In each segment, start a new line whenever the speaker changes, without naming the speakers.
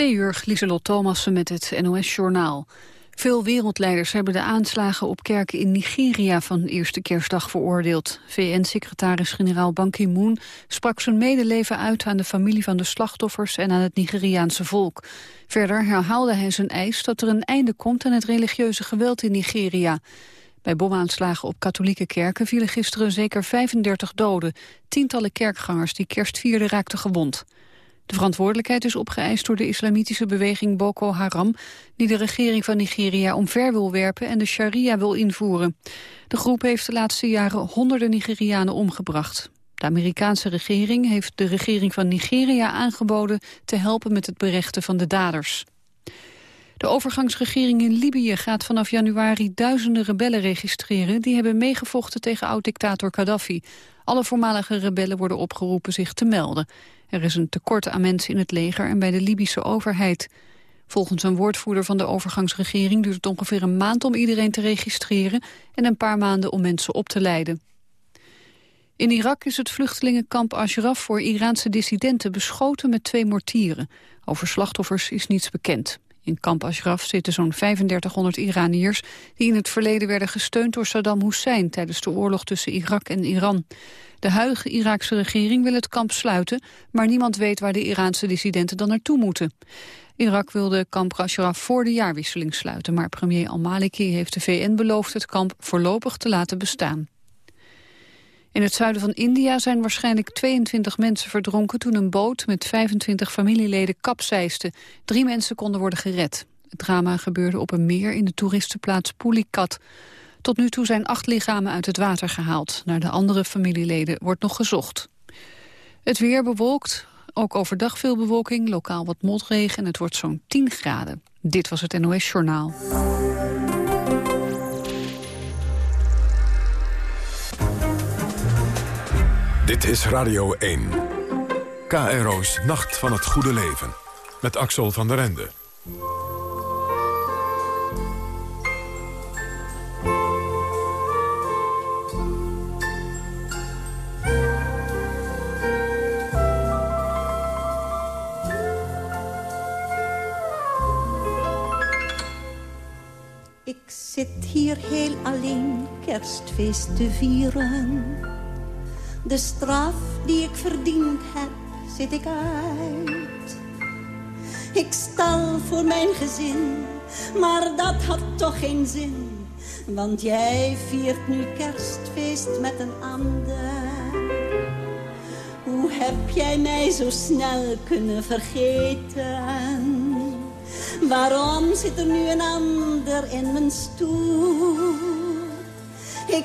Twee uur, Lieselot Thomassen met het NOS-journaal. Veel wereldleiders hebben de aanslagen op kerken in Nigeria van eerste kerstdag veroordeeld. VN-secretaris-generaal Ban Ki-moon sprak zijn medeleven uit aan de familie van de slachtoffers en aan het Nigeriaanse volk. Verder herhaalde hij zijn eis dat er een einde komt aan het religieuze geweld in Nigeria. Bij bomaanslagen op katholieke kerken vielen gisteren zeker 35 doden. Tientallen kerkgangers die kerst vierden raakten gewond. De verantwoordelijkheid is opgeëist door de islamitische beweging Boko Haram... die de regering van Nigeria omver wil werpen en de sharia wil invoeren. De groep heeft de laatste jaren honderden Nigerianen omgebracht. De Amerikaanse regering heeft de regering van Nigeria aangeboden... te helpen met het berechten van de daders. De overgangsregering in Libië gaat vanaf januari duizenden rebellen registreren... die hebben meegevochten tegen oud-dictator Gaddafi. Alle voormalige rebellen worden opgeroepen zich te melden. Er is een tekort aan mensen in het leger en bij de Libische overheid. Volgens een woordvoerder van de overgangsregering duurt het ongeveer een maand om iedereen te registreren en een paar maanden om mensen op te leiden. In Irak is het vluchtelingenkamp Ashraf voor Iraanse dissidenten beschoten met twee mortieren. Over slachtoffers is niets bekend. In kamp Ashraf zitten zo'n 3500 Iraniërs... die in het verleden werden gesteund door Saddam Hussein... tijdens de oorlog tussen Irak en Iran. De huidige Iraakse regering wil het kamp sluiten... maar niemand weet waar de Iraanse dissidenten dan naartoe moeten. Irak wilde kamp Ashraf voor de jaarwisseling sluiten... maar premier al-Maliki heeft de VN beloofd het kamp voorlopig te laten bestaan. In het zuiden van India zijn waarschijnlijk 22 mensen verdronken... toen een boot met 25 familieleden kapseisde. Drie mensen konden worden gered. Het drama gebeurde op een meer in de toeristenplaats Pulikat. Tot nu toe zijn acht lichamen uit het water gehaald. Naar de andere familieleden wordt nog gezocht. Het weer bewolkt, ook overdag veel bewolking, lokaal wat motregen... en het wordt zo'n 10 graden. Dit was het NOS Journaal.
Dit is Radio 1. KRO's Nacht van het Goede Leven. Met Axel van der Ende.
Ik zit hier heel alleen kerstfeest te vieren de straf die ik verdiend heb, zit ik uit. Ik stal voor mijn gezin, maar dat had toch geen zin. Want jij viert nu kerstfeest met een ander. Hoe heb jij mij zo snel kunnen vergeten? Waarom zit er nu een ander in mijn stoel? Ik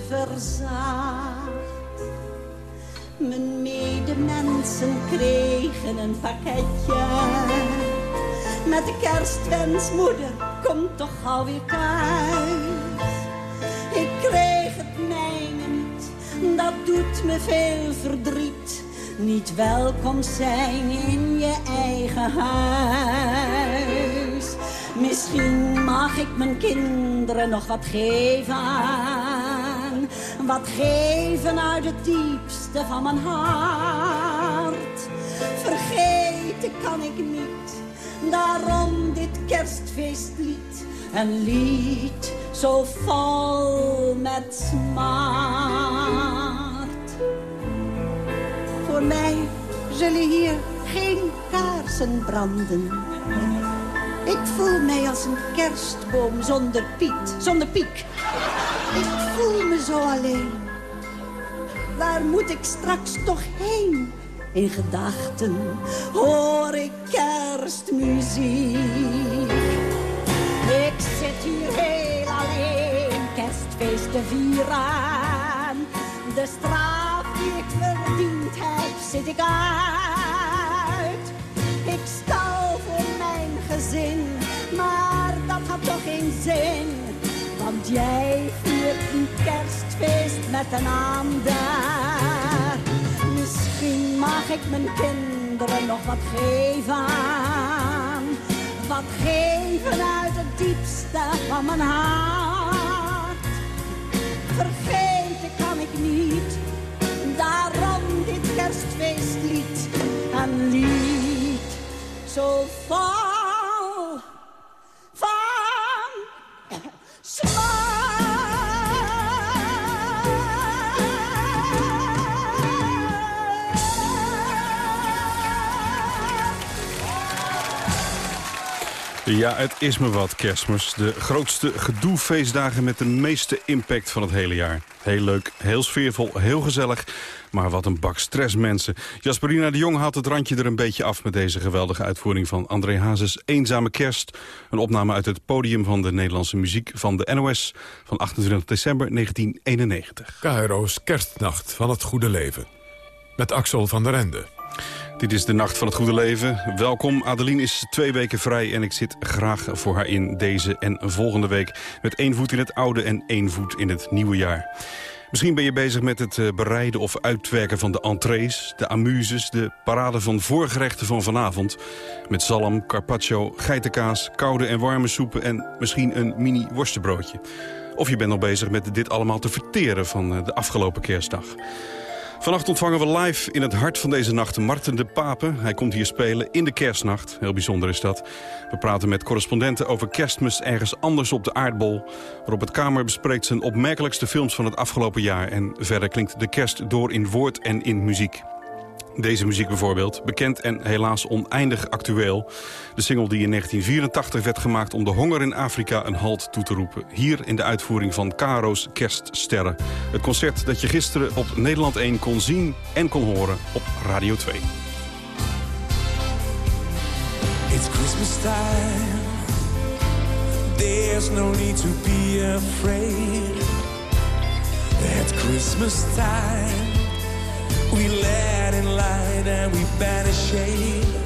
verzaagt. Mijn medemensen kregen een pakketje met de kerstwens, moeder, kom toch gauw weer thuis. Ik kreeg het mijne niet, dat doet me veel verdriet. Niet welkom zijn in je eigen huis. Misschien mag ik mijn kinderen nog wat geven. Wat geven uit het diepste van mijn hart. Vergeten kan ik niet, daarom dit kerstfeestlied. Een lied zo vol met smart. Voor mij zullen hier geen kaarsen branden ik voel mij als een kerstboom zonder Piet, zonder Piek. Ik voel me zo alleen. Waar moet ik straks toch heen? In gedachten hoor ik kerstmuziek. Ik zit hier heel alleen kerstfeest te vieren. De straf die ik verdiend heb zit ik uit. Ik stal voor mijn gezin, maar dat had toch geen zin mij jij viert een kerstfeest met een ander. Misschien mag ik mijn kinderen nog wat geven. Wat geven uit het diepste van mijn hart. Vergeten kan ik niet, daarom dit kerstfeestlied. Een lied zo vol
Ja, het is me wat, kerstmis. De grootste gedoefeestdagen met de meeste impact van het hele jaar. Heel leuk, heel sfeervol, heel gezellig. Maar wat een bak stress, mensen. Jasperina de Jong haalt het randje er een beetje af... met deze geweldige uitvoering van André Hazes Eenzame Kerst. Een opname uit het podium van de Nederlandse muziek van de NOS... van 28 december 1991.
KRO's Kerstnacht van het Goede Leven. Met Axel van der Ende.
Dit is de Nacht van het Goede Leven. Welkom, Adeline is twee weken vrij en ik zit graag voor haar in deze en volgende week... met één voet in het oude en één voet in het nieuwe jaar. Misschien ben je bezig met het eh, bereiden of uitwerken van de entrees... de amuses, de parade van voorgerechten van vanavond... met zalm, carpaccio, geitenkaas, koude en warme soepen... en misschien een mini worstenbroodje. Of je bent nog bezig met dit allemaal te verteren van eh, de afgelopen kerstdag. Vannacht ontvangen we live in het hart van deze nacht Marten de Pape. Hij komt hier spelen in de kerstnacht. Heel bijzonder is dat. We praten met correspondenten over kerstmis ergens anders op de aardbol. Het Kamer bespreekt zijn opmerkelijkste films van het afgelopen jaar. En verder klinkt de kerst door in woord en in muziek. Deze muziek bijvoorbeeld, bekend en helaas oneindig actueel. De single die in 1984 werd gemaakt om de honger in Afrika een halt toe te roepen. Hier in de uitvoering van Caro's Kerststerren. Het concert dat je gisteren op Nederland 1 kon zien en kon horen op Radio 2.
It's Christmas time. There's no need to be afraid. At Christmas time. We let in light and we banish shade.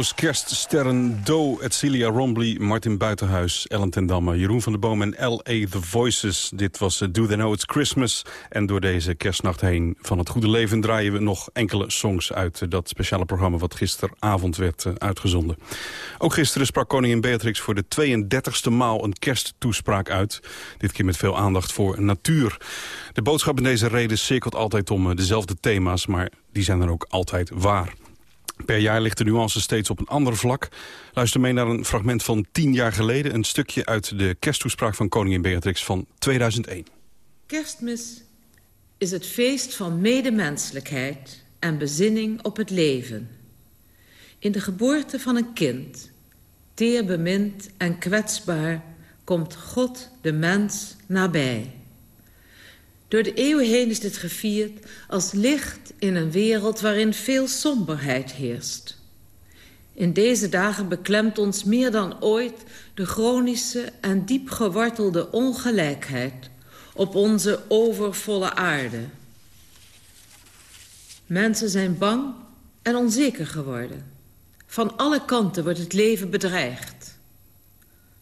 Caro's kerststerren Do, Edcilia Rombly, Martin Buitenhuis, Ellen ten Damme, Jeroen van der Boom en L.A. The Voices. Dit was uh, Do They Know It's Christmas. En door deze kerstnacht heen van het goede leven draaien we nog enkele songs uit uh, dat speciale programma wat gisteravond werd uh, uitgezonden. Ook gisteren sprak koningin Beatrix voor de 32e maal een kersttoespraak uit. Dit keer met veel aandacht voor natuur. De boodschap in deze reden cirkelt altijd om dezelfde thema's, maar die zijn dan ook altijd waar. Per jaar ligt de nuance steeds op een ander vlak. Luister mee naar een fragment van tien jaar geleden. Een stukje uit de kersttoespraak van koningin Beatrix van 2001.
Kerstmis is het feest van medemenselijkheid en bezinning op het leven. In de geboorte van een kind, teer bemind en kwetsbaar... komt God de mens nabij. Door de eeuwen heen is dit gevierd als licht in een wereld waarin veel somberheid heerst. In deze dagen beklemt ons meer dan ooit de chronische en diep gewortelde ongelijkheid op onze overvolle aarde. Mensen zijn bang en onzeker geworden. Van alle kanten wordt het leven bedreigd.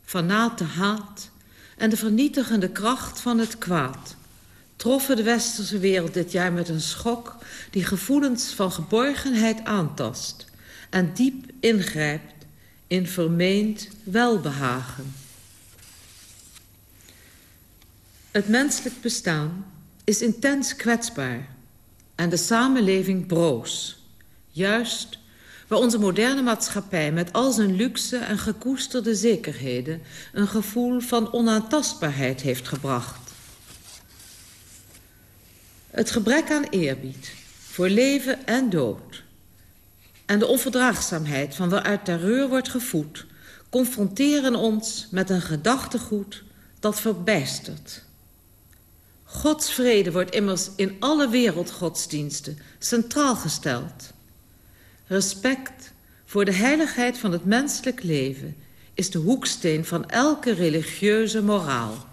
Van naad de haat en de vernietigende kracht van het kwaad troffen de westerse wereld dit jaar met een schok... die gevoelens van geborgenheid aantast... en diep ingrijpt in vermeend welbehagen. Het menselijk bestaan is intens kwetsbaar... en de samenleving broos. Juist waar onze moderne maatschappij met al zijn luxe en gekoesterde zekerheden... een gevoel van onaantastbaarheid heeft gebracht. Het gebrek aan eerbied voor leven en dood... en de onverdraagzaamheid van waaruit terreur wordt gevoed... confronteren ons met een gedachtegoed dat verbijstert. Gods vrede wordt immers in alle wereldgodsdiensten centraal gesteld. Respect voor de heiligheid van het menselijk leven... is de hoeksteen van elke religieuze moraal.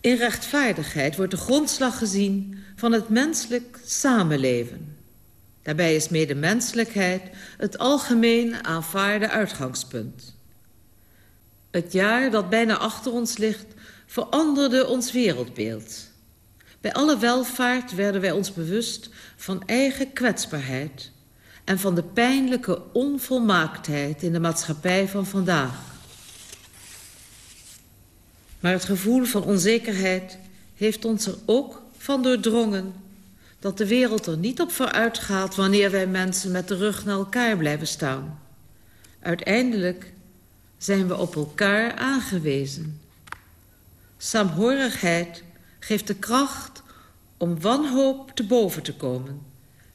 In rechtvaardigheid wordt de grondslag gezien van het menselijk samenleven. Daarbij is medemenselijkheid het algemeen aanvaarde uitgangspunt. Het jaar dat bijna achter ons ligt veranderde ons wereldbeeld. Bij alle welvaart werden wij ons bewust van eigen kwetsbaarheid... en van de pijnlijke onvolmaaktheid in de maatschappij van vandaag. Maar het gevoel van onzekerheid heeft ons er ook van doordrongen... dat de wereld er niet op vooruit gaat wanneer wij mensen met de rug naar elkaar blijven staan. Uiteindelijk zijn we op elkaar aangewezen. Saamhorigheid geeft de kracht om wanhoop te boven te komen...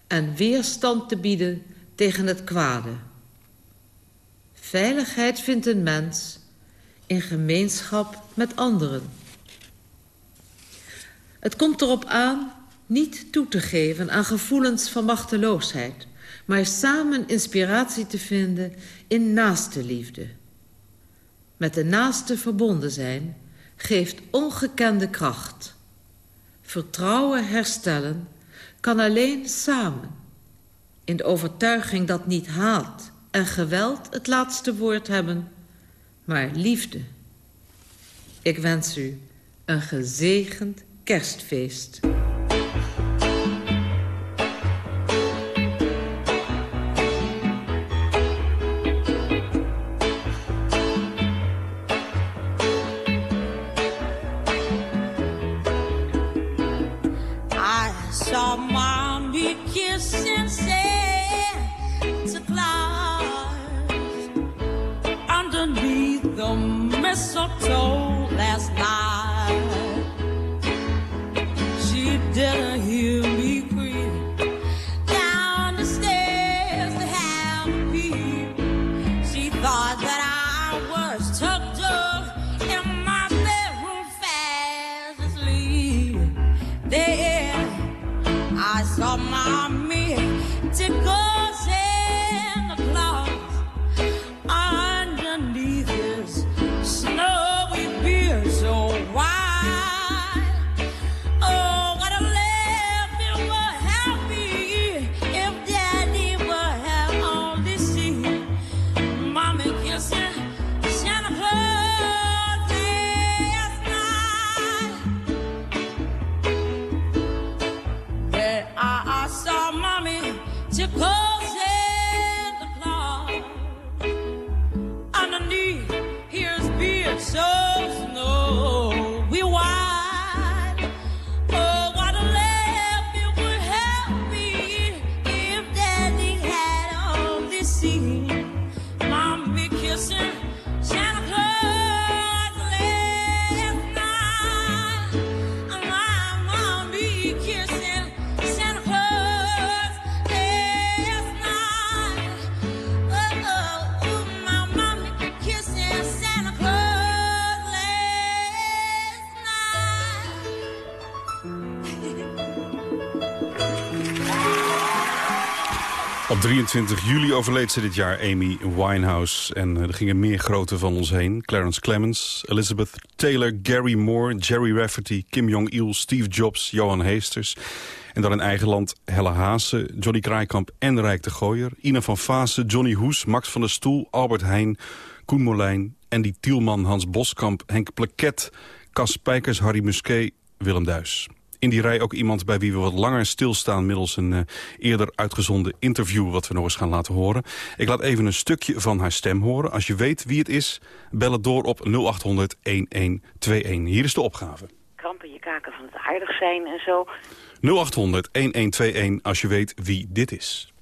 en weerstand te bieden tegen het kwade. Veiligheid vindt een mens in gemeenschap met anderen. Het komt erop aan niet toe te geven aan gevoelens van machteloosheid... maar samen inspiratie te vinden in naaste liefde. Met de naaste verbonden zijn geeft ongekende kracht. Vertrouwen herstellen kan alleen samen. In de overtuiging dat niet haat en geweld het laatste woord hebben maar liefde. Ik wens u een gezegend kerstfeest.
a
mí te
cosé. 23 juli overleed ze dit jaar Amy Winehouse. En eh, er gingen meer grote van ons heen. Clarence Clemens, Elizabeth Taylor, Gary Moore, Jerry Rafferty... Kim Jong-il, Steve Jobs, Johan Heesters. En dan in eigen land Helle Haase, Johnny Kraaikamp en Rijk de Gooier. Ina van Vaassen, Johnny Hoes, Max van der Stoel, Albert Heijn... Koen Molijn, Andy Tielman, Hans Boskamp, Henk Plaket... Cas Spijkers, Harry Musquet, Willem Duis. In die rij ook iemand bij wie we wat langer stilstaan... middels een eh, eerder uitgezonden interview wat we nog eens gaan laten horen. Ik laat even een stukje van haar stem horen. Als je weet wie het is, bel het door op 0800-1121. Hier is de opgave.
krampen je kaken van het aardig zijn en zo.
0800-1121 als je weet wie dit is.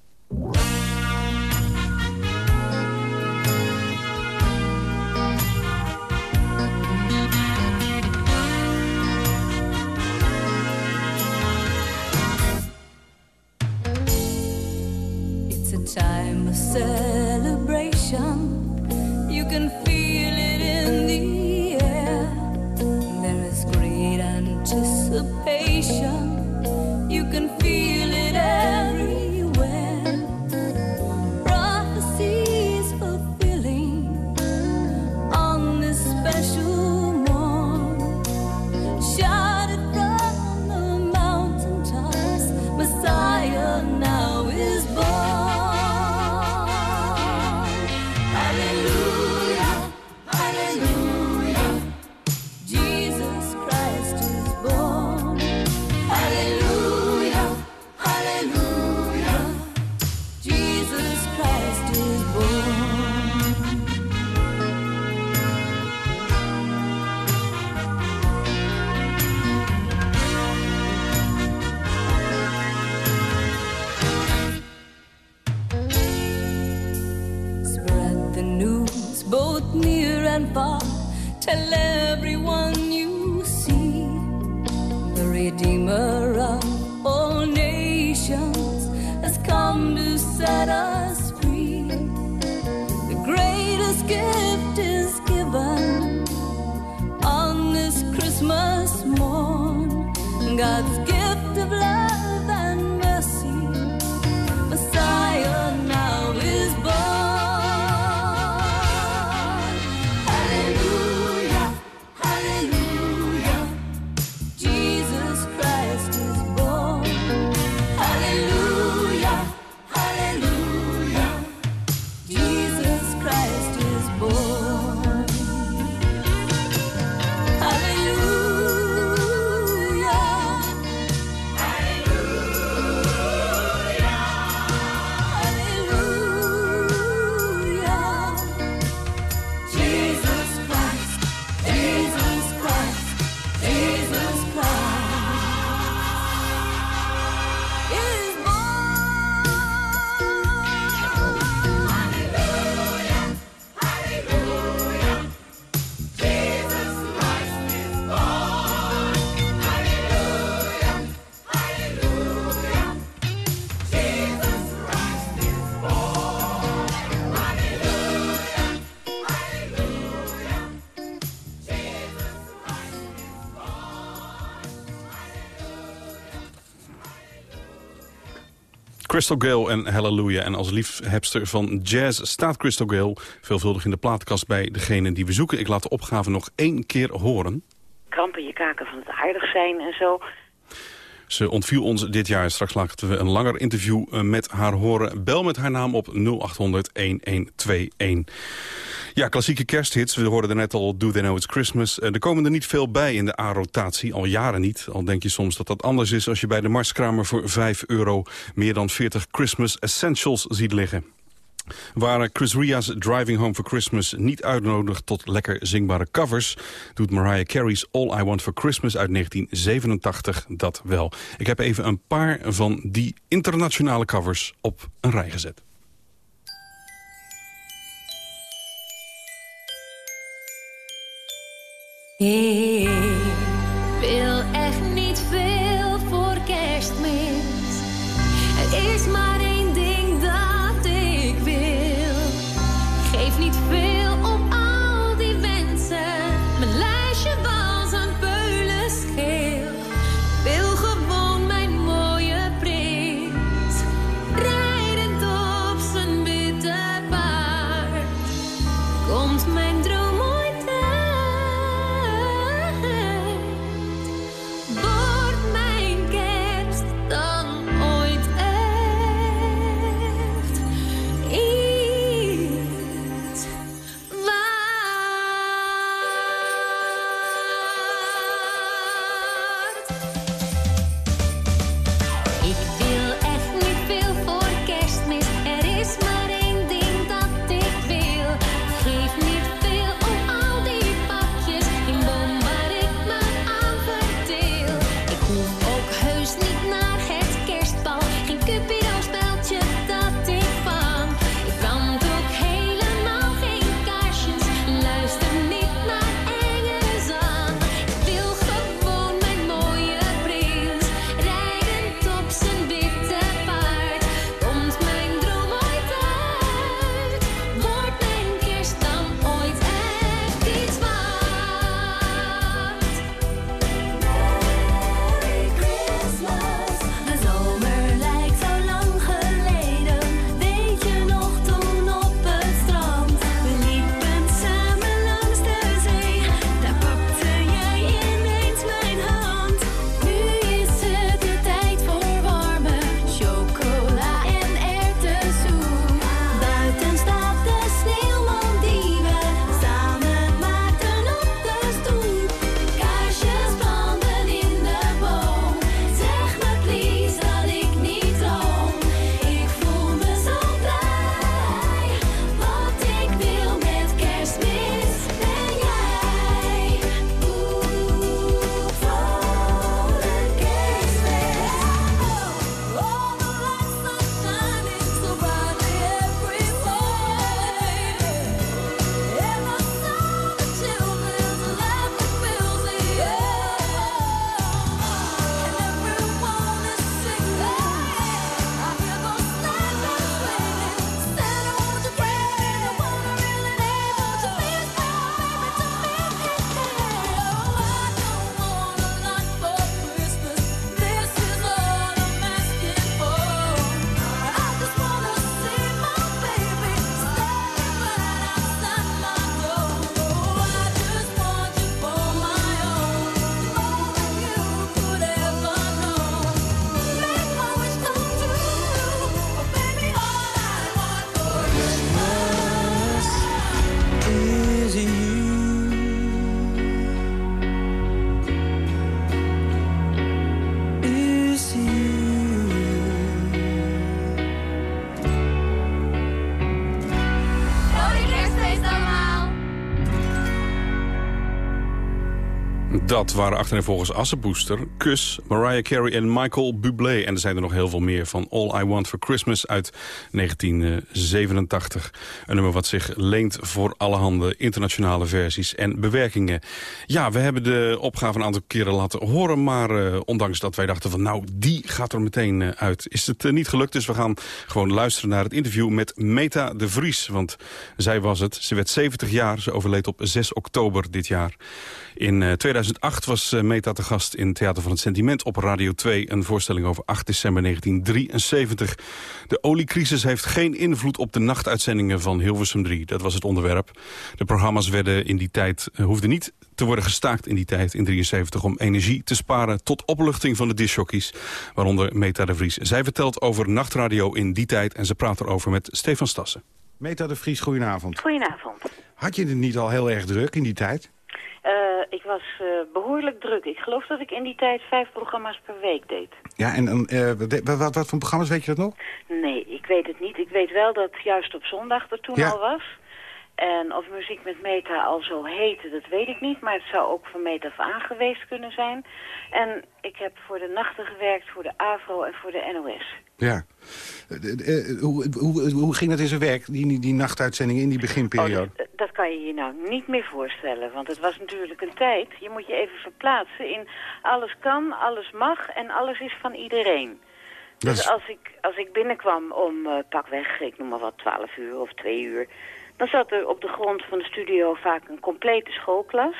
Crystal Gale en Hallelujah. En als liefhebster van jazz staat Crystal Gale veelvuldig in de platenkast bij degene die we zoeken. Ik laat de opgave nog één keer horen.
Krampen je kaken van het aardig zijn en zo.
Ze ontviel ons dit jaar. Straks laten we een langer interview eh, met haar horen. Bel met haar naam op 0800-1121. Ja, klassieke kersthits. We hoorden er net al Do They Know It's Christmas. Eh, Er komen er niet veel bij in de A-rotatie, al jaren niet. Al denk je soms dat dat anders is als je bij de Marskramer voor 5 euro... meer dan 40 Christmas Essentials ziet liggen. Waar Chris Ria's Driving Home for Christmas niet uitnodigt tot lekker zingbare covers... doet Mariah Carey's All I Want for Christmas uit 1987 dat wel. Ik heb even een paar van die internationale covers op een rij gezet.
Ik Dat
waren achtereenvolgens Assenbooster, Kus, Mariah Carey en Michael Bublé. En er zijn er nog heel veel meer van All I Want For Christmas uit 1987. Een nummer wat zich leent voor allerhande internationale versies en bewerkingen. Ja, we hebben de opgave een aantal keren laten horen... maar eh, ondanks dat wij dachten van nou, die gaat er meteen eh, uit... is het eh, niet gelukt, dus we gaan gewoon luisteren naar het interview met Meta de Vries. Want zij was het, ze werd 70 jaar, ze overleed op 6 oktober dit jaar. In eh, 2001 2008 was eh, Meta te gast in Theater van het Sentiment op Radio 2. Een voorstelling over 8 december 1973. De oliecrisis heeft geen invloed op de nachtuitzendingen van Hilversum 3. Dat was het onderwerp. De programma's werden in die tijd, eh, hoefden niet te worden gestaakt in die tijd, in 73... om energie te sparen tot opluchting van de disjockeys. Waaronder Meta de Vries. Zij vertelt over nachtradio in die tijd... en ze praat erover met Stefan Stassen.
Meta de Vries, goedenavond.
Goedenavond.
Had je het niet al heel erg druk in die tijd?
Eh, ik was eh, behoorlijk druk. Ik geloof dat ik in die tijd vijf programma's per week deed.
Ja, en eh, wat, wat, wat voor programma's, weet je dat nog?
Nee, ik weet het niet. Ik weet wel dat juist op zondag er toen
Ja.
al was. En of muziek met Meta al zo heette, dat weet ik niet. Maar het zou ook van Meta af aan geweest kunnen zijn. En ik heb voor de nachten gewerkt, voor de AVRO en voor de NOS.
Ja. Eh, eh, hoe, hoe, hoe ging dat in zijn werk, die, die, nachtuitzendingen in die beginperiode?
Oh, dat, dat kan je je nou niet meer voorstellen. Want het was natuurlijk een tijd, je moet je even verplaatsen in alles kan, alles mag en alles is van iedereen. Dus als ik, als ik binnenkwam om eh, pakweg, ik noem maar wat, 12 uur of 2 uur... dan zat er op de grond van de studio vaak een complete schoolklas.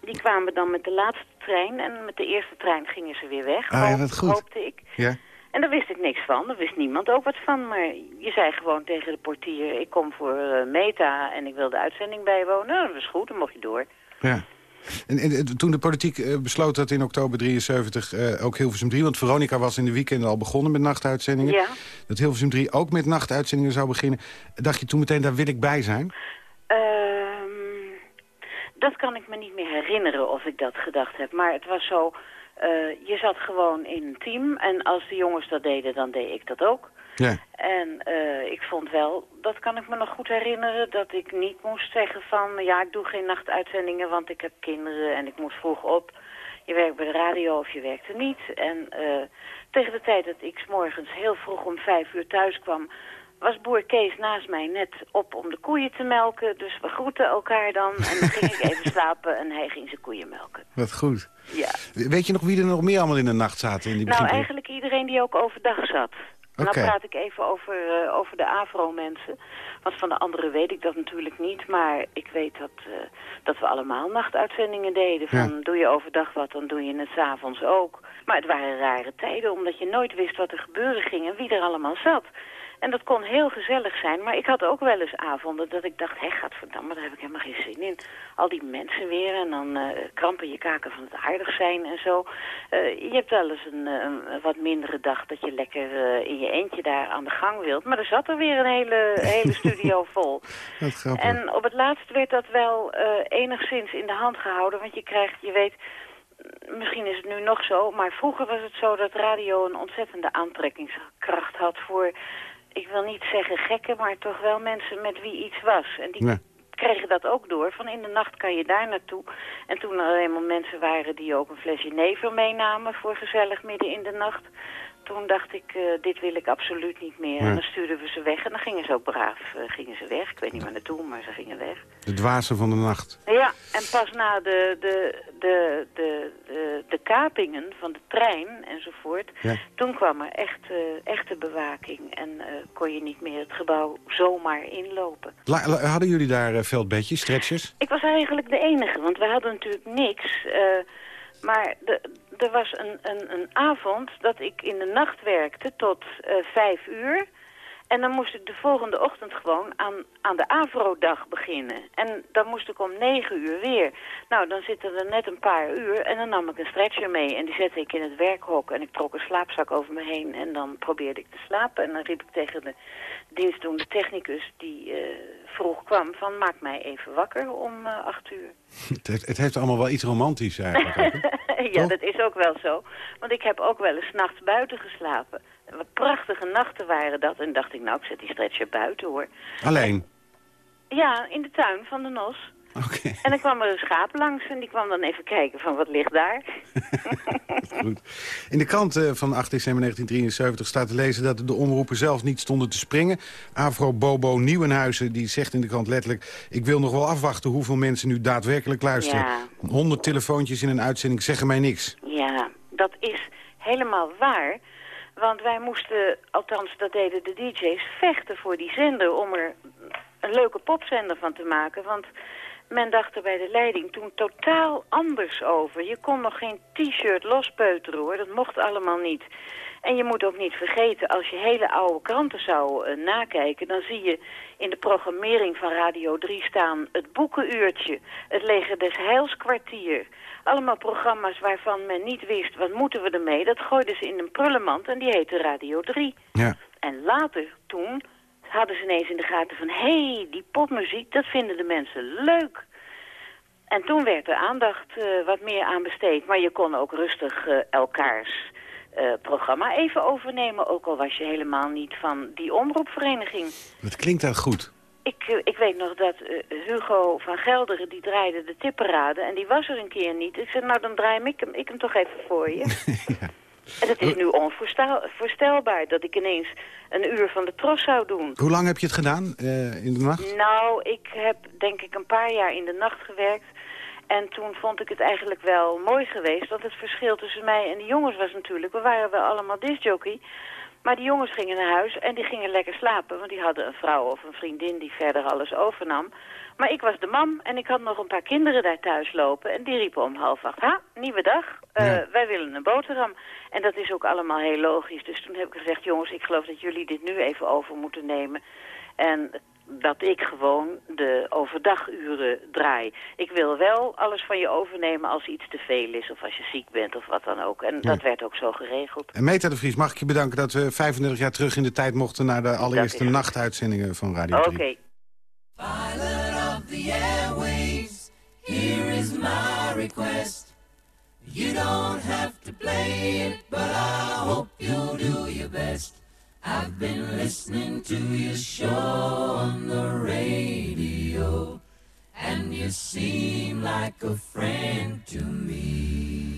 Die kwamen dan met de laatste trein en met de eerste trein gingen ze weer weg.
Ah, ja, wat goed.
Hoopte ik.
Ja.
En daar wist ik niks van, daar wist niemand ook wat van. Maar je zei gewoon tegen de portier, ik kom voor eh, Meta en ik wil de uitzending bijwonen. Nou, dat was goed, dan mocht je door.
ja. En, en, en toen de politiek eh, besloot dat in oktober 73 eh, ook Hilversum 3... want Veronica was in de weekend al begonnen met nachtuitzendingen...
Ja.
dat Hilversum 3 ook met nachtuitzendingen zou beginnen... dacht je toen meteen, daar wil ik bij zijn?
Ehm, dat kan ik me niet meer herinneren of ik dat gedacht heb. Maar het was zo, eh, je zat gewoon in een team. En als de jongens dat deden, dan deed ik dat ook.
Ja.
En eh, ik vond wel, dat kan ik me nog goed herinneren, dat ik niet moest zeggen van... ja, ik doe geen nachtuitzendingen, want ik heb kinderen en ik moet vroeg op. Je werkt bij de radio of je werkt er niet. En eh, tegen de tijd dat ik 's morgens heel vroeg om vijf uur thuis kwam... was boer Kees naast mij net op om de koeien te melken. Dus we groeten elkaar dan en dan ging ik even slapen en hij ging zijn koeien melken.
Wat goed.
Ja.
Weet je nog wie er nog meer allemaal in de nacht zaten in die
Nou, eigenlijk iedereen die ook overdag zat. En dan praat ik even over, eh, over de AVRO-mensen. Want van de anderen weet ik dat natuurlijk niet. Maar ik weet dat, eh, dat we allemaal nachtuitzendingen deden. Van
Ja.
doe je overdag wat, dan doe je het s'avonds ook. Maar het waren rare tijden, omdat je nooit wist wat er gebeuren ging en wie er allemaal zat. En dat kon heel gezellig zijn, maar ik had ook wel eens avonden dat ik dacht, hé, gadverdamme, daar heb ik helemaal geen zin in. Al die mensen weer en dan eh, krampen je kaken van het aardig zijn en zo. Eh, je hebt wel eens een, eh, een wat mindere dag dat je lekker in je eentje daar aan de gang wilt. Maar er zat er weer een hele, hele studio vol.
Grappig.
En op het laatst werd dat wel enigszins in de hand gehouden, want je krijgt, je weet... Misschien is het nu nog zo, maar vroeger was het zo dat radio een ontzettende aantrekkingskracht had voor, ik wil niet zeggen gekken, maar toch wel mensen met wie iets was. En die
Ja.
kregen dat ook door, van in de nacht kan je daar naartoe. En toen er eenmaal mensen waren die ook een flesje never meenamen voor gezellig midden in de nacht. Toen dacht ik, eh, dit wil ik absoluut niet meer.
Ja.
En dan stuurden we ze weg en dan gingen ze ook braaf eh, gingen ze weg. Ik weet niet waar naartoe, maar ze gingen weg.
De dwazen van de nacht.
Ja, en pas na de, de, de, de, de, de kapingen van de trein enzovoort...
Ja.
toen kwam er echt, eh, echte bewaking en kon je niet meer het gebouw zomaar inlopen.
La- la- hadden jullie daar veldbedjes, stretchers?
Ik was eigenlijk de enige, want we hadden natuurlijk niks. Maar er was een, een, een avond dat ik in de nacht werkte tot eh, vijf uur... En dan moest ik de volgende ochtend gewoon aan, aan de Avro-dag beginnen. En dan moest ik om negen uur weer. Nou, dan zitten er net een paar uur en dan nam ik een stretcher mee. En die zette ik in het werkhok en ik trok een slaapzak over me heen. En dan probeerde ik te slapen. En dan riep ik tegen de dienstdoende technicus die eh, vroeg kwam van... maak mij even wakker om eh, acht uur.
Het heeft, het heeft allemaal wel iets romantisch eigenlijk.
ja,
Toch?
dat is ook wel zo. Want ik heb ook wel eens nachts buiten geslapen. Wat prachtige nachten waren dat. En dacht ik, nou, ik zet die stretcher buiten, hoor.
Alleen.
Ja, in de tuin van de Nos.
Oké,
En dan kwam er een schaap langs en die kwam dan even kijken van wat ligt daar.
goed. In de krant van 8 december 1973 staat te lezen dat de omroepen zelf niet stonden te springen. Afro Bobo Nieuwenhuizen die zegt in de krant letterlijk... ik wil nog wel afwachten hoeveel mensen nu daadwerkelijk luisteren.
Ja.
100 telefoontjes in een uitzending zeggen mij niks.
Ja, dat is helemaal waar. Want wij moesten, althans dat deden de DJ's, vechten voor die zender om er een leuke popzender van te maken. Want Men dacht er bij de leiding toen totaal anders over. Je kon nog geen t-shirt lospeuteren hoor, dat mocht allemaal niet. En je moet ook niet vergeten, als je hele oude kranten zou eh, nakijken... dan zie je in de programmering van Radio 3 staan het boekenuurtje... het leger des heilskwartier. Allemaal programma's waarvan men niet wist, wat moeten we ermee? Dat gooiden ze in een prullenmand en die heette Radio 3.
Ja.
En later, toen, hadden ze ineens in de gaten van... hé, hey, die popmuziek, dat vinden de mensen leuk. En toen werd er aandacht eh, wat meer aan besteed. Maar je kon ook rustig eh, elkaars eh, programma even overnemen. Ook al was je helemaal niet van die omroepvereniging.
Dat klinkt wel goed.
Ik, eh, ik weet nog dat eh, Hugo van Gelderen, die draaide de tipparade. En die was er een keer niet. Ik zei, nou dan draai ik hem, ik hem toch even voor je. En het is nu onvoorstelbaar dat ik ineens een uur van de tros zou doen.
Hoe lang heb je het gedaan in de nacht?
Nou, ik heb denk ik een paar jaar in de nacht gewerkt. En toen vond ik het eigenlijk wel mooi geweest. Want het verschil tussen mij en de jongens was natuurlijk... we waren wel allemaal discjockey. Maar die jongens gingen naar huis en die gingen lekker slapen. Want die hadden een vrouw of een vriendin die verder alles overnam. Maar ik was de mam en ik had nog een paar kinderen daar thuis lopen. En die riepen om half acht, ha, nieuwe dag,
Ja.
wij willen een boterham. En dat is ook allemaal heel logisch. Dus toen heb ik gezegd, jongens, ik geloof dat jullie dit nu even over moeten nemen. En dat ik gewoon de overdaguren draai. Ik wil wel alles van je overnemen als iets te veel is... of als je ziek bent of wat dan ook. En dat werd ook zo geregeld.
En Meta de Vries, mag ik je bedanken dat we 35 jaar terug in de tijd mochten... naar de allereerste nachtuitzendingen van Radio 3.
Oké.
Pilot of the airwaves, here is my request. You don't have to play it, but I hope you'll do your best. I've been listening to your show on the radio, and you seem like a friend to me.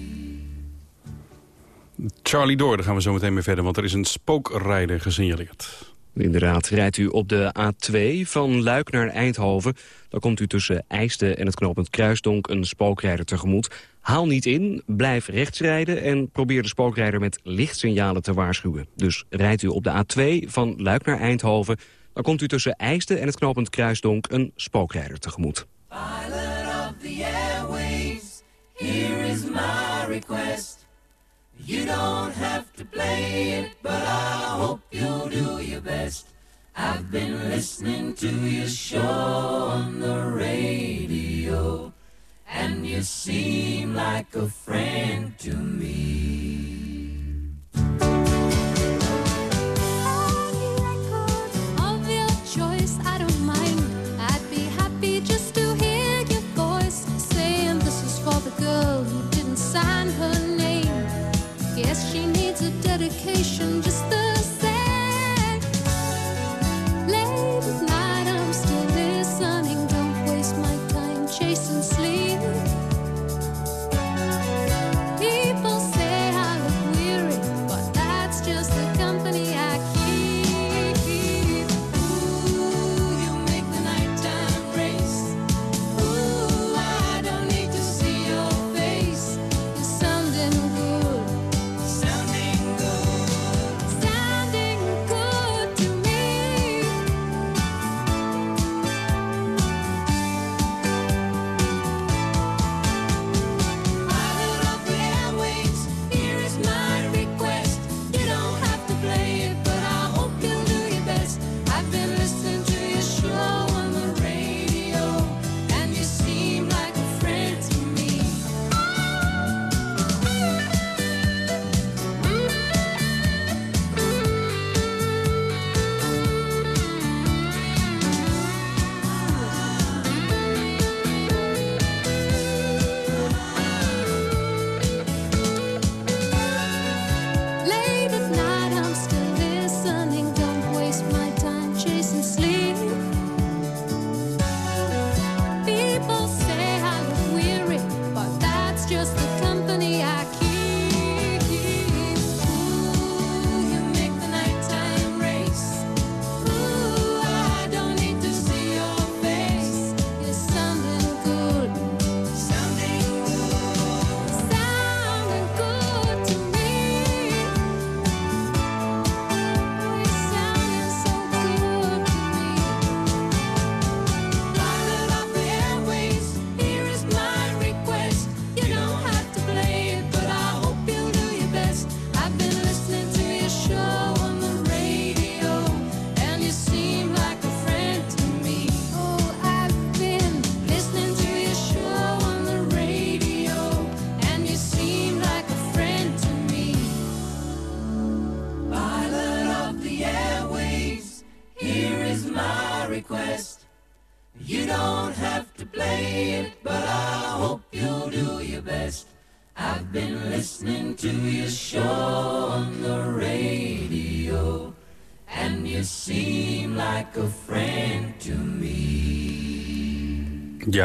Charlie Door, daar gaan we zo meteen mee verder, want er is een spookrijder gesignaleerd.
Inderdaad, rijdt u op de A2 van Luik naar Eindhoven... dan komt u tussen IJsden en het knooppunt Kruisdonk een spookrijder tegemoet. Haal niet in, blijf rechts rijden en probeer de spookrijder met lichtsignalen te waarschuwen. Dus rijdt u op de A2 van Luik naar Eindhoven... dan komt u tussen IJsden en het knooppunt Kruisdonk een spookrijder tegemoet.
Pilot of the airwaves, here is my request. You don't have to play it, but I hope you'll do your best. I've been listening to your show on the radio, and you seem like a friend to me. vacation.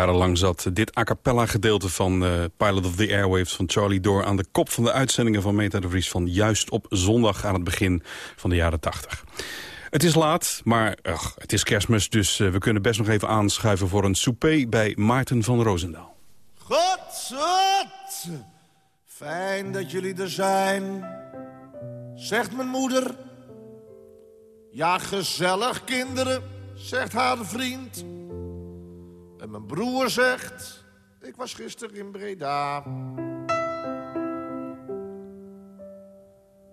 Jarenlang zat dit a cappella gedeelte van eh, Pilot of the Airwaves van Charlie Door... aan de kop van de uitzendingen van Meta de Vries... van juist op zondag aan het begin van de jaren 80. Het is laat, maar ach, het is kerstmis... dus eh, we kunnen best nog even aanschuiven voor een souper bij Maarten van Roosendaal.
God, wat! Fijn dat jullie er zijn. Zegt mijn moeder. Ja, gezellig, kinderen, zegt haar vriend. Mijn broer zegt... Ik was gisteren in Breda.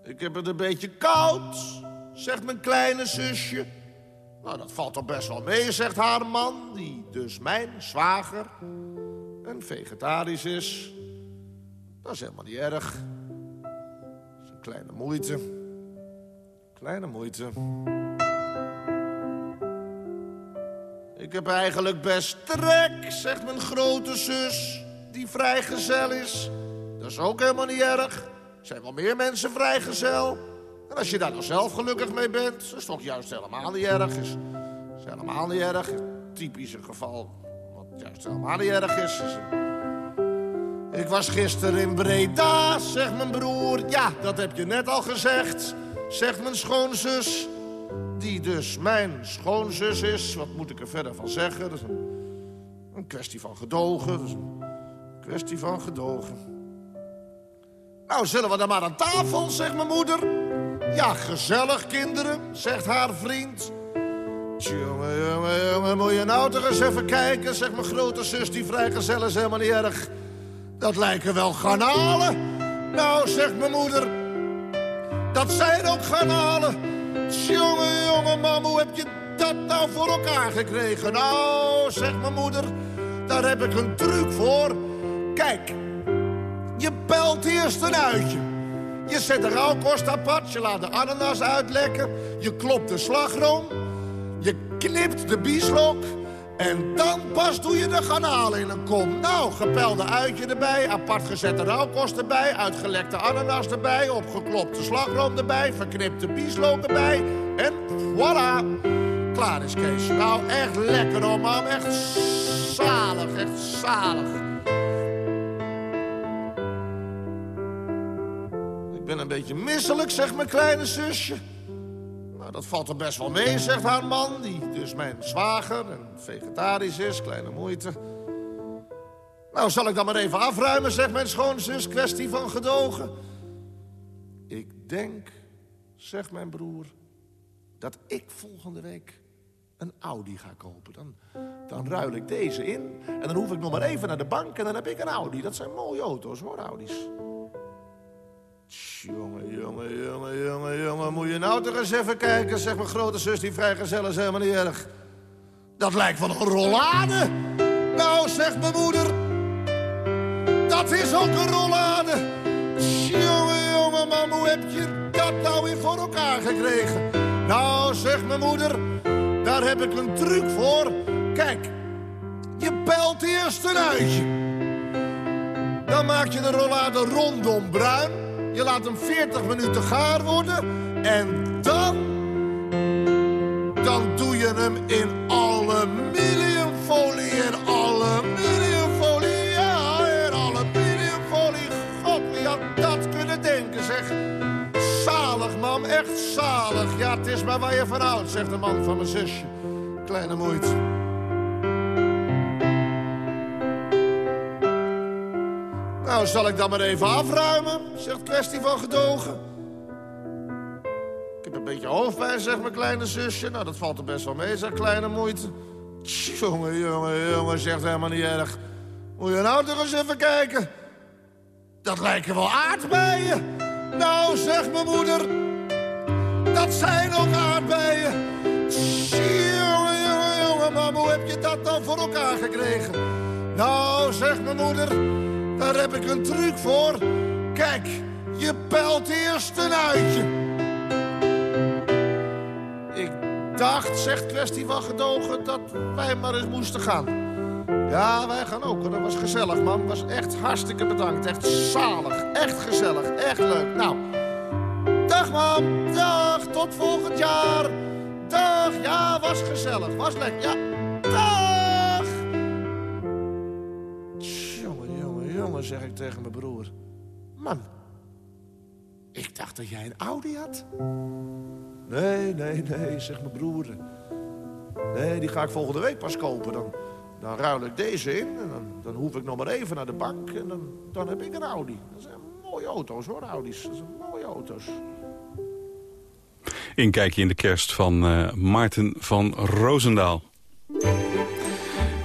Ik heb het een beetje koud, zegt mijn kleine zusje. Nou, dat valt toch best wel mee, zegt haar man... die dus mijn zwager en vegetarisch is. Dat is helemaal niet erg. Dat is een kleine moeite. Kleine moeite. Ik heb eigenlijk best trek, zegt mijn grote zus, die vrijgezel is. Dat is ook helemaal niet erg. Er zijn wel meer mensen vrijgezel. En als je daar nou zelf gelukkig mee bent, is het toch juist helemaal niet erg. Is, is helemaal niet erg. Typisch een geval wat juist helemaal niet erg is. is ik was gisteren in Breda, zegt mijn broer. Ja, dat heb je net al gezegd, zegt mijn schoonzus. Die dus mijn schoonzus is. Wat moet ik er verder van zeggen? Dat is een, kwestie van gedogen. Dat is een kwestie van gedogen. Nou, zullen we dan maar aan tafel, zegt mijn moeder. Ja, gezellig, kinderen, zegt haar vriend. Jongen, jongen, jongen, moet je nou toch eens even kijken, zegt mijn grote zus, die vrijgezel is helemaal niet erg. Dat lijken wel garnalen. Nou, zegt mijn moeder, dat zijn ook garnalen. Jongen, jongen, mam, hoe heb je dat nou voor elkaar gekregen? Nou, zegt mijn moeder, daar heb ik een truc voor. Kijk, je pelt eerst een uitje. Je zet de rauwkost apart, je laat de ananas uitlekken. Je klopt de slagroom. Je knipt de bieslook. En dan pas doe je de garnalen in een kom. Nou, gepelde uitje erbij, apart gezette rauwkost erbij... uitgelekte ananas erbij, opgeklopte slagroom erbij... verknipte bieslook erbij en voilà. Klaar is Kees. Nou, echt lekker hoor, mam. Echt zalig, echt zalig. Ik ben een beetje misselijk, zegt mijn kleine zusje. Dat valt er best wel mee, zegt haar man, die dus mijn zwager en vegetarisch is, kleine moeite. Nou, zal ik dan maar even afruimen, zegt mijn schoonzus, kwestie van gedogen. Ik denk, zegt mijn broer, dat ik volgende week een Audi ga kopen. Dan, dan ruil ik deze in en dan hoef ik nog maar even naar de bank en dan heb ik een Audi. Dat zijn mooie auto's, hoor, Audi's. Jongen, jongen, jongen, jongen, jongen. Moet je nou toch eens even kijken, zegt mijn grote zus, die vrijgezel is helemaal niet erg. Dat lijkt wel een rollade. Nou, zegt mijn moeder, dat is ook een rollade. Jongen, jongen, man, hoe heb je dat nou weer voor elkaar gekregen? Nou, zegt mijn moeder, daar heb ik een truc voor. Kijk, je pelt eerst een uitje. Dan maak je de rollade rondom bruin. Je laat hem 40 minuten gaar worden. En dan... Dan doe je hem in aluminiumfolie. In aluminiumfolie. Ja, in aluminiumfolie. God, wie had dat kunnen denken, zeg. Zalig, mam. Echt zalig. Ja, het is maar waar je van houdt, zegt de man van mijn zusje. Kleine moeite. Nou, zal ik dan maar even afruimen, zegt kwestie van gedogen. Ik heb een beetje hoofdpijn, zegt mijn kleine zusje. Nou, dat valt er best wel mee, zegt kleine moeite. Jongen, jongen, jongen, zegt helemaal niet erg. Moet je nou toch eens even kijken? Dat lijken wel aardbeien. Nou, zegt mijn moeder, dat zijn ook aardbeien. Jongen, jongen, jongen, mam, hoe heb je dat dan voor elkaar gekregen? Nou, zegt mijn moeder, daar heb ik een truc voor. Kijk, je pelt eerst een uitje. Ik dacht, zegt kwestie van gedogen, dat wij maar eens moesten gaan. Ja, wij gaan ook. Dat was gezellig, man. Was echt hartstikke bedankt. Echt zalig. Echt gezellig. Echt leuk. Nou, dag, mam. Dag. Tot volgend jaar. Dag. Ja, was gezellig. Was lekker. Ja. Dag. Jongen, zeg ik tegen mijn broer. Man, ik dacht dat jij een Audi had. Nee, nee, nee, zegt mijn broer. Nee, die ga ik volgende week pas kopen. Dan, dan ruil ik deze in en dan, dan hoef ik nog maar even naar de bank... en dan, dan heb ik een Audi. Dat zijn mooie auto's, hoor, Audi's. Dat zijn mooie auto's.
Inkijkje in de kerst van eh, Maarten van Roosendaal.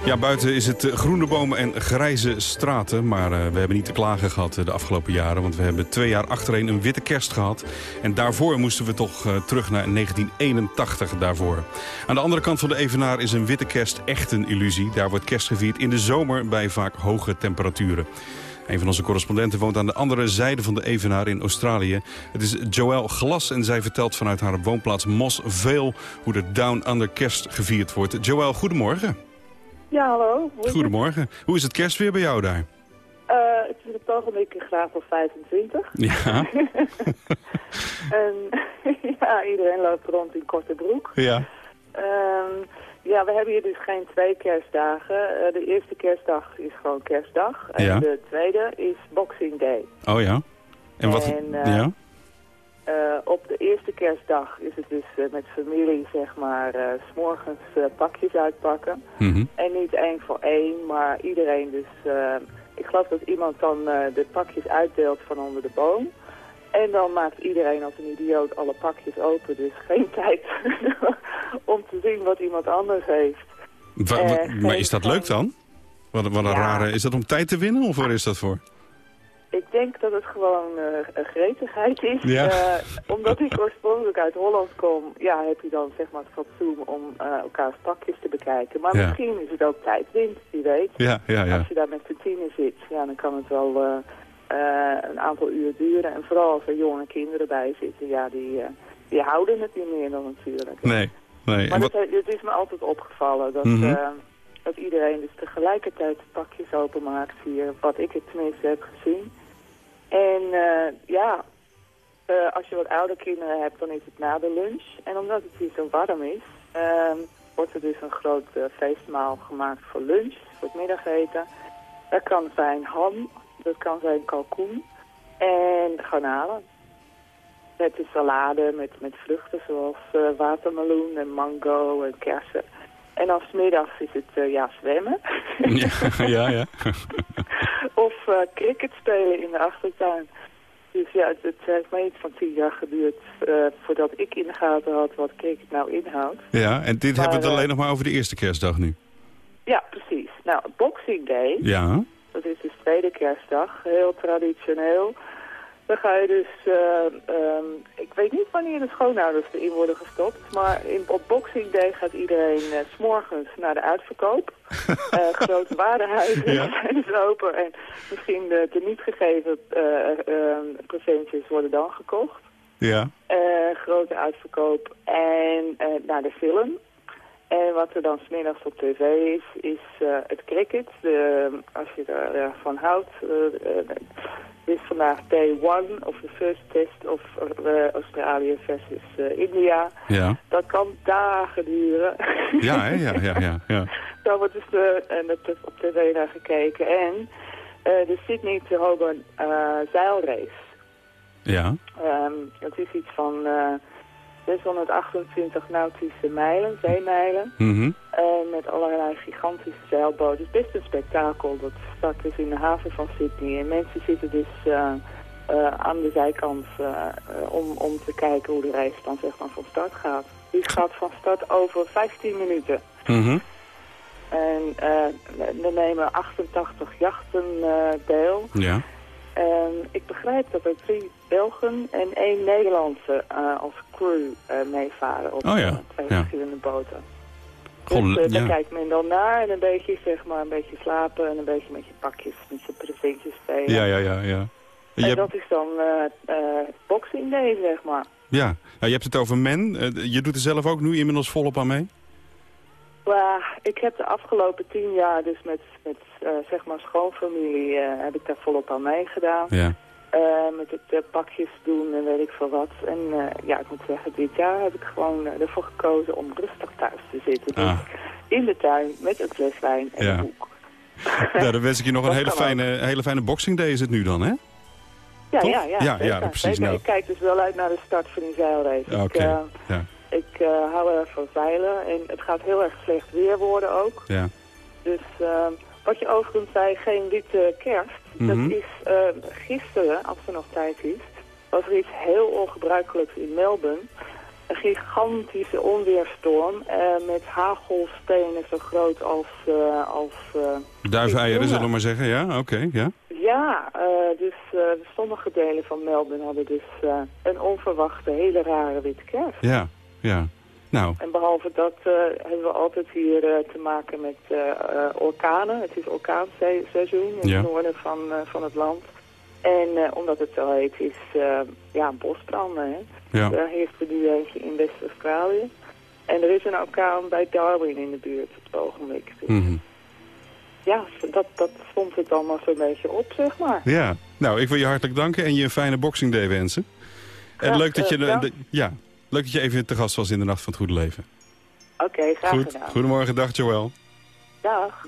Ja, buiten is het eh, groene bomen en grijze straten. Maar eh, we hebben niet te klagen gehad eh, de afgelopen jaren. Want we hebben twee jaar achtereen een witte kerst gehad. En daarvoor moesten we toch terug naar 1981 daarvoor. Aan de andere kant van de Evenaar is een witte kerst echt een illusie. Daar wordt kerst gevierd in de zomer bij vaak hoge temperaturen. Een van onze correspondenten woont aan de andere zijde van de Evenaar in Australië. Het is Joël Glas en zij vertelt vanuit haar woonplaats Moss Vale... hoe de Down Under kerst gevierd wordt. Joël, goedemorgen.
Ja, hallo. Hoe
Goedemorgen. Hoe is het kerstweer bij jou daar?
het? Eh, het is op het ogenblik een graad of 25.
Ja,
en ja, iedereen loopt rond in korte broek.
ja.
Ehm, ja, we hebben hier dus geen twee kerstdagen. Eh, de eerste kerstdag is gewoon kerstdag. En
Ja.
de tweede is Boxing Day.
Oh ja. En wat...
En, eh,
ja?
Eh, op de eerste kerstdag is het dus eh, met familie, zeg maar, eh, s s'morgens eh, pakjes uitpakken.
Mhm.
En niet één voor één, maar iedereen dus... eh, ik geloof dat iemand dan eh, de pakjes uitdeelt van onder de boom. En dan maakt iedereen als een idioot alle pakjes open. Dus geen tijd om te zien wat iemand anders heeft.
Wa-
Eh,
maar is dat leuk dan? Wat, wat een
Ja.
rare... Is dat om tijd te winnen of waar is dat voor?
Ik denk dat het gewoon eh, een gretigheid is.
Ja.
Eh, omdat ik oorspronkelijk uit Holland kom, ja, heb je dan zeg maar het fatsoen om eh, elkaars pakjes te bekijken. Maar
Ja.
misschien is het ook tijdwinst, wie weet.
Ja, ja, ja.
Als je daar met z'n tienen zit, ja, dan kan het wel een aantal uur duren. En vooral als er jonge kinderen bij zitten, ja, die, die houden het niet meer dan natuurlijk.
Nee, nee.
Maar dat, het is me altijd opgevallen dat,
Mhm.
dat iedereen dus tegelijkertijd pakjes openmaakt hier, wat ik het tenminste heb gezien. En eh, ja, eh, als je wat oudere kinderen hebt, dan is het na de lunch. En omdat het hier zo warm is, ehm, wordt er dus een groot eh, feestmaal gemaakt voor lunch, voor het middageten. Dat kan zijn ham, dat kan zijn kalkoen en garnalen. Met de salade, met, met vruchten zoals watermeloen en mango en kersen. En dan smiddags is het ja, zwemmen.
ja, ja, ja.
of eh, cricket spelen in de achtertuin. Dus ja, het, het heeft maar iets van tien jaar geduurd eh, voordat ik in de gaten had wat cricket nou inhoudt.
Ja, en dit hebben we het
Maar, eh,
alleen nog maar over de eerste kerstdag nu.
Ja, precies. Nou, Boxing Day,
Ja,
dat is dus tweede kerstdag, heel traditioneel. Dan ga je dus, eh, ehm, ik weet niet wanneer de schoonouders erin worden gestopt, maar in, op Boxing Day gaat iedereen eh, s s'morgens naar de uitverkoop. Eh, grote waardehuizen
Ja.
zijn dus open en misschien de, de niet gegeven eh, eh, presentjes worden dan gekocht.
ja.
Grote uitverkoop en naar de film. En wat er dan smiddags op tv is, is eh, het cricket. De, als je ervan houdt, eh, eh, is vandaag day one of de first test of eh, Australië versus eh, India.
Ja,
Dat kan dagen duren.
ja, hè? ja, ja, ja, ja.
Daar wordt dus de, dat op tv naar gekeken. En eh, de Sydney to Holborn eh, zeilrace.
Ja,
Ehm, het is iets van eh 628 nautische mijlen, zeemijlen. En met allerlei gigantische zeilboten. Het is best een spektakel. Dat start dus in de haven van Sydney. En mensen zitten dus eh, eh, aan de zijkant om, om te kijken hoe de reis dan zeg maar van start gaat. Die gaat van start over 15 minuten.
Mhm.
En er nemen 88 jachten deel.
ja.
Ik begrijp dat er drie Belgen en één Nederlandse als crew eh, meevaren op
Oh ja,
eh, twee
ja.
verschillende boten. Dus eh, daar kijkt men dan naar en een beetje, zeg maar, een beetje slapen en een beetje met je pakjes, met je presentjes spelen.
Ja, ja, ja, ja.
En
hebt-
dat is dan Boxing Day, zeg maar.
Ja, nou, je hebt het over men. Je doet er zelf ook nu inmiddels volop aan mee?
Maar ik heb de afgelopen tien jaar dus met, met zeg maar schoonfamilie heb ik daar volop aan meegedaan.
Ja.
Eh, met het eh, pakjes doen en weet ik veel wat. En eh, ja, ik moet zeggen, dit jaar heb ik gewoon ervoor gekozen om rustig thuis te zitten. Dus
Ah.
in de tuin met een fles wijn en
Ja.
een boek.
Nou, dan wens ik je nog een hele fijne, hele fijne boxing day is het nu dan, hè?
Ja, ja, ja.
Ja, ja, precies, nou.
Ik kijk dus wel uit naar de start van die zeilrace.
Ja,
Ik,
Oké, ja.
ik eh, hou erg van zeilen en het gaat heel erg slecht weer worden ook.
ja.
Dus eh, wat je overigens zei, geen witte kerst.
Mhm.
Dat is eh, gisteren, als er nog tijd is, was er iets heel ongebruikelijks in Melbourne. Een gigantische onweerstorm eh, met hagelstenen zo groot als... eh, als eh,
Duiveieren, zullen we maar zeggen. Ja, oké, ja.
Ja, dus sommige delen van Melbourne hadden dus een onverwachte, hele rare witte kerst.
Ja, ja. Nou,
En behalve dat eh, hebben we altijd hier eh, te maken met eh, orkanen. Het is orkaanseizoen in
Ja.
het noorden van, van het land. En omdat het zo heet is, ja, bosbranden. Hè?
Ja.
Daar heerst er nu eentje in West-Australië. En er is een orkaan bij Darwin in de buurt op het ogenblik. Dus
mhm.
ja, dat, dat stond het allemaal zo'n beetje op, zeg maar.
ja. Nou, ik wil je hartelijk danken en je een fijne boxing day wensen. En
Ja,
leuk dat je, de-
ja,
leuk dat je even te gast was in de Nacht van het Goede Leven.
Oké, graag
Goed,
gedaan.
goedemorgen, dag Joël.
Dag.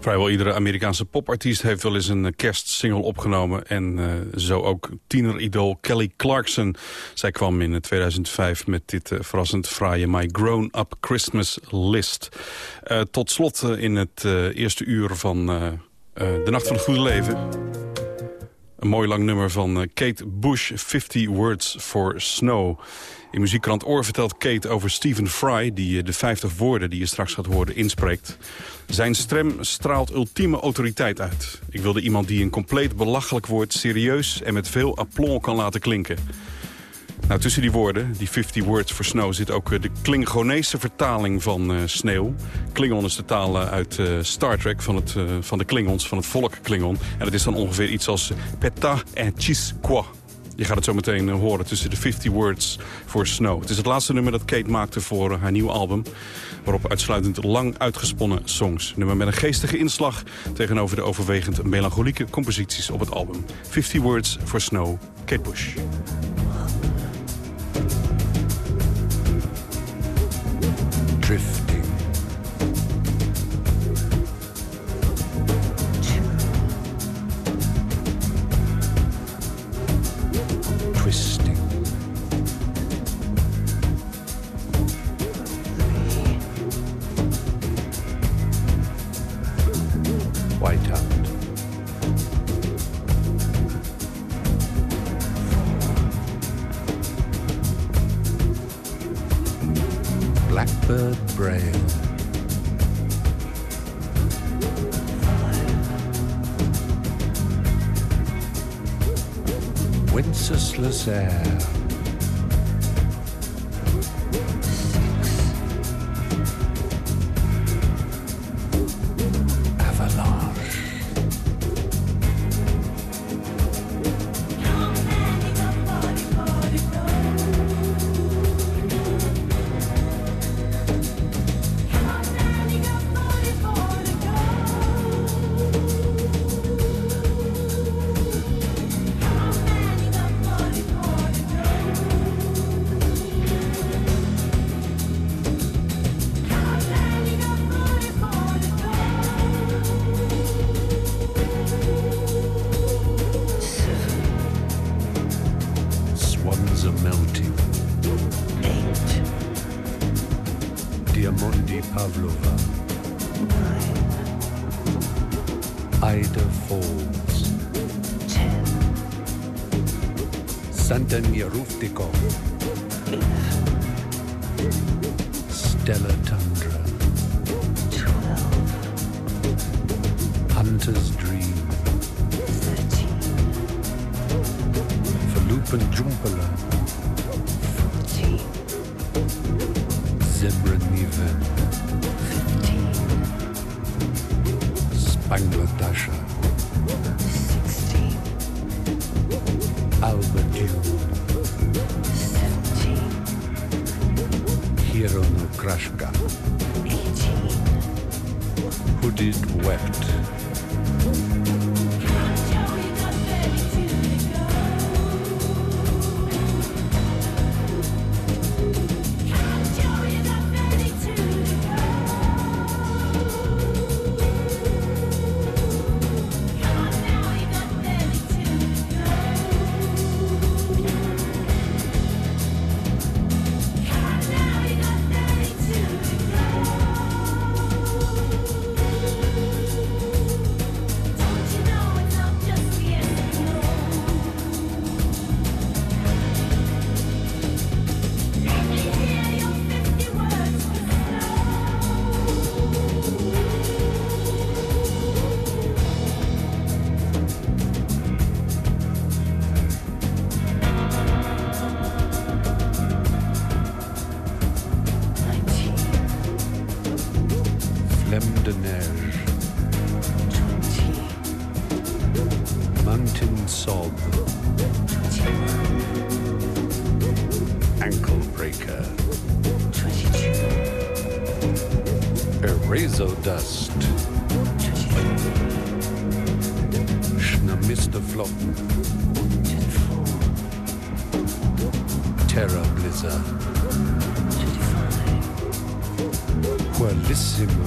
Vrijwel iedere Amerikaanse popartiest heeft wel eens een eh, kerstsingle opgenomen. En eh, zo ook tieneridool Kelly Clarkson. Zij kwam in 2005 met dit eh, verrassend fraaie My Grown Up Christmas List. Eh, tot slot eh, in het eh, eerste uur van eh, eh, De Nacht van het Goede Leven... Een mooi lang nummer van eh, Kate Bush, 50 Words for Snow. In muziekkrant Oor vertelt Kate over Stephen Fry... die eh, de 50 woorden die je straks gaat horen inspreekt. Zijn stem straalt ultieme autoriteit uit. Ik wilde iemand die een compleet belachelijk woord... serieus en met veel aplomb kan laten klinken. Nou, tussen die woorden, die 50 words for snow... zit ook eh, de Klingonese vertaling van eh, sneeuw. Klingon is de taal eh, uit eh, Star Trek van, het, van de Klingons, van het volk Klingon. En dat is dan ongeveer iets als peta en chisqua. Je gaat het zo meteen horen tussen de 50 words for snow. Het is het laatste nummer dat Kate maakte voor haar nieuwe album... waarop uitsluitend lang uitgesponnen songs. Nummer met een geestige inslag tegenover de overwegend melancholieke composities op het album. 50 words for snow, Kate Bush.
drift Stella Tundra. Twelve. Hunter's Dream. Thirteen. And Jumpala. Fourteen. Zebra Niven. Fifteen. Spangler Dasha. Sixteen. Dune. Ironu who did wept. Schnamister Flotten. Terra Blizzard. Qualissimo.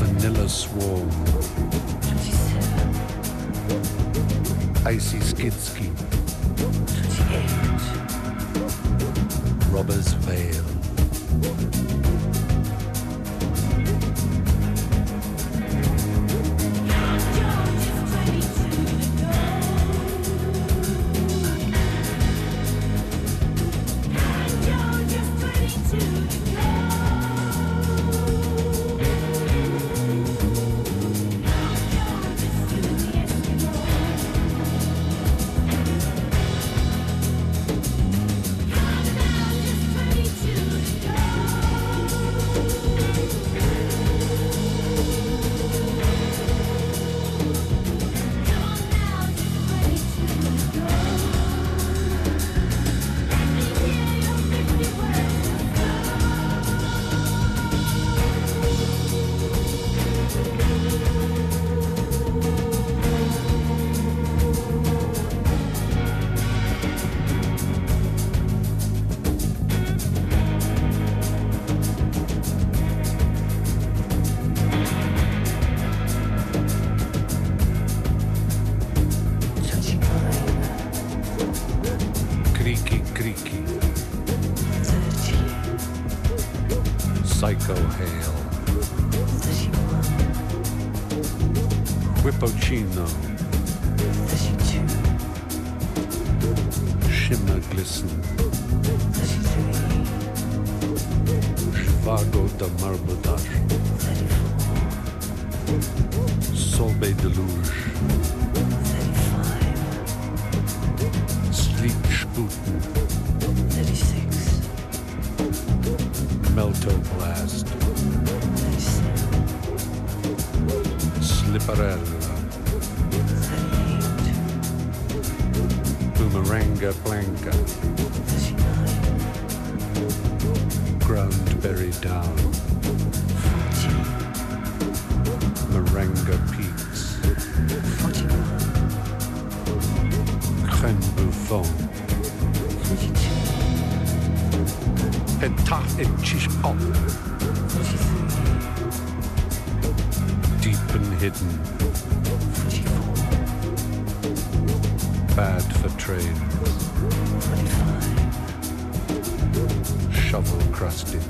Vanilla Swarm. Icy Skidski. Robber's Vale. Shimmer Glisten. Zhivago da Marbotage. Solbe Deluge. Sleep Sputen. Melto Blast. Slipperella. Boomeranga Blanca. Ground buried down. Maranga Peaks. Crème Buffon. Penta et Chishpop. Deep and hidden. Trade. Shovel crusted.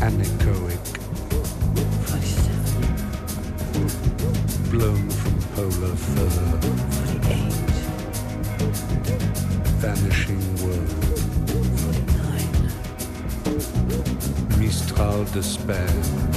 Anechoic. Blown from polar fur. Vanishing world. Mistral despair.